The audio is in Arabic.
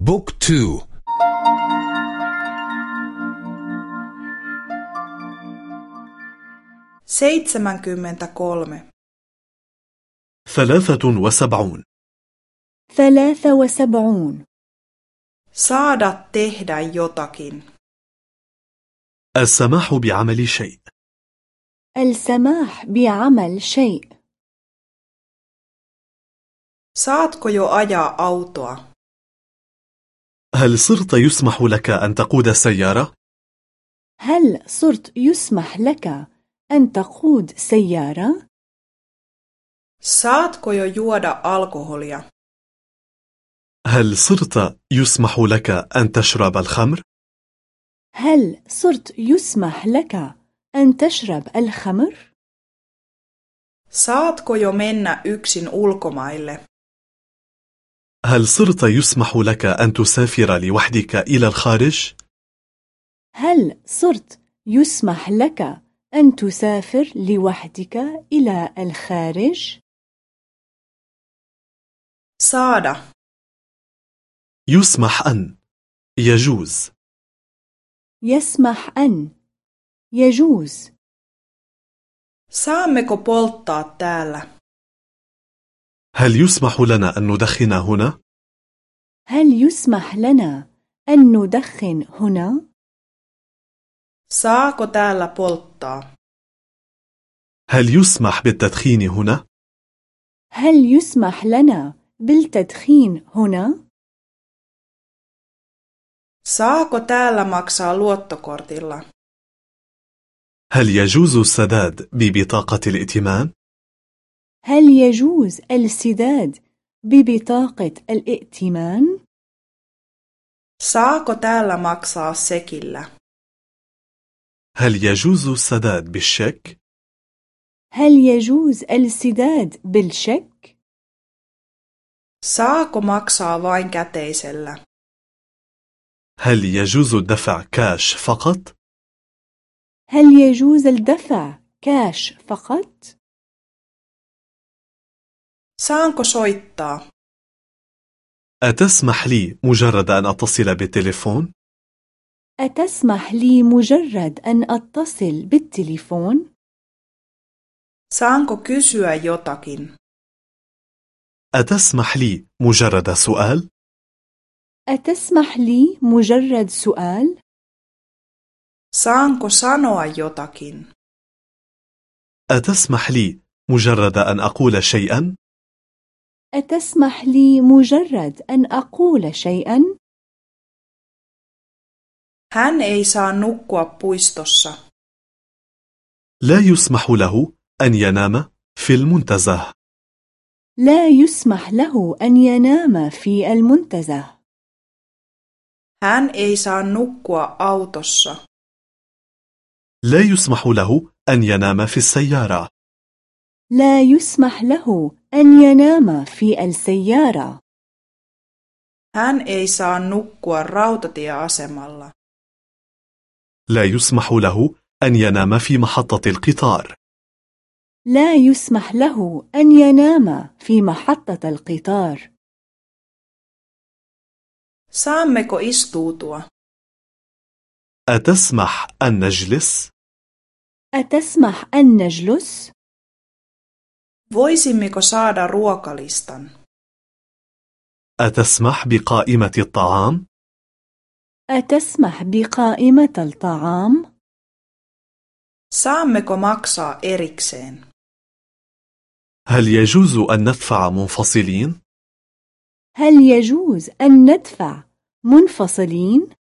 بوك تو seitsemänkymmentäkolme ثلاثة وسبعون ثلاثة وسبعون saada tehdä jotakin السماح بعمل شيء السماح بعمل شيء saatko jo ajaa autoa هل صرت يسمح لك أن تقود سيارة؟ هل صرت يسمح لك أن تقود سيارة؟ saatko jo juoda alkoholia هل صرت يسمح لك أن تشرب الخمر؟ هل صرت يسمح لك أن تشرب الخمر؟ saatko jo mennä yksin ulkomaille هل صرت يسمح لك أن تسافر لوحدك إلى الخارج؟ هل صرت يسمح لك أن تسافر لوحدك إلى الخارج؟ saada يسمح أن. يجوز. يسمح أن. يجوز. Saammeko polttaa täällä? هل يسمح لنا أن ندخن هنا؟ هل يسمح لنا أن ندخن هنا؟ saako täällä polttaa هل يسمح بالتدخين هنا؟ هل يسمح لنا بالتدخين هنا؟ saako täällä maksaa luottokortilla هل يجوز السداد ببطاقة الائتمان؟ هل يجوز السداد ببطاقة الائتمان؟ saako täällä maksaa sekillä هل يجوز السداد بالشيك؟ هل يجوز السداد بالشيك؟ saako maksaa vain käteisellä هل يجوز الدفع كاش فقط؟ هل يجوز الدفع كاش فقط؟ Saanko soittaa أتسمح لي مجرد أن أتصل بالتليفون؟ أتسمح لي مجرد أن أتصل بالتليفون؟ saanko kysyä jotakin أتسمح لي مجرد سؤال؟ أتسمح لي مجرد سؤال؟ saanko sanoa jotakin أتسمح لي مجرد أن أقول شيئا؟ أتسمح لي مجرد أن أقول شيئا؟ hän ei saa nukkua puistossa. لا يسمح له أن ينام في المنتزه. لا يسمح له أن ينام في المنتزه. hän ei saa nukkua autossa. لا يسمح له أن ينام في السيارة. لا يسمح له أن ينام في السيارة. Hän ei saa nukkua rautatieasemalla. لا يسمح له أن ينام في محطة القطار. لا يسمح له أن ينام في محطة القطار. Saammeko istuutua? أتسمح أن نجلس؟ أتسمح أن نجلس؟ Voisimmeko saada ruokalistan أتسمح بقائمة الطعام؟ أتسمح بقائمة الطعام؟ saammeko maksaa erikseen هل يجوز أن ندفع منفصلين؟ هل يجوز أن ندفع منفصلين؟